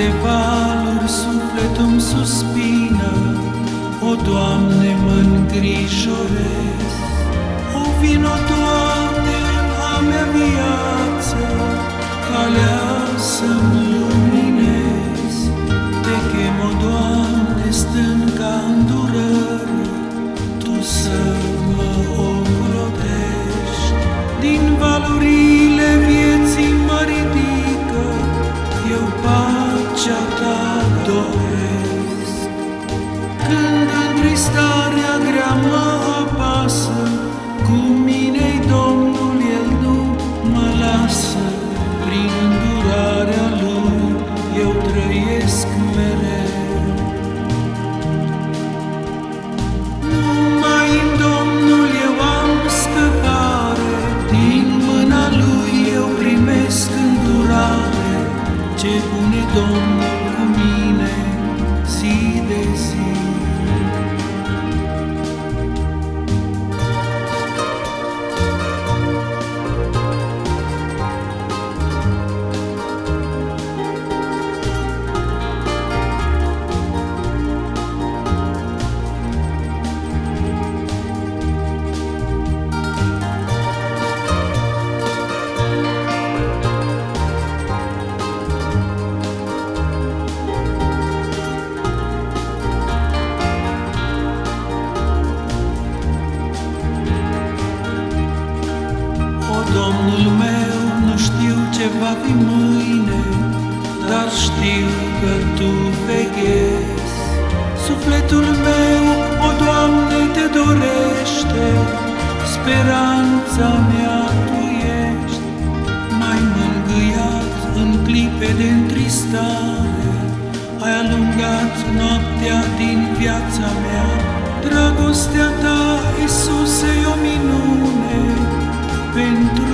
de valuri sufletul suspină, O, Doamne, mă îngrijorez, o vino tu când întristarea grea mă apasă, cu mine-i Domnul. fi mâine, dar știu că Tu veghezi. Sufletul meu, o Doamne, Te dorește, speranța mea Tu ești. Mai mângâiat în clipe de întristare, ai alungat noaptea din viața mea. Dragostea Ta, Iisuse, e o minune pentru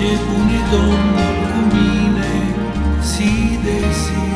ce pune Domnul cu mine, si de si.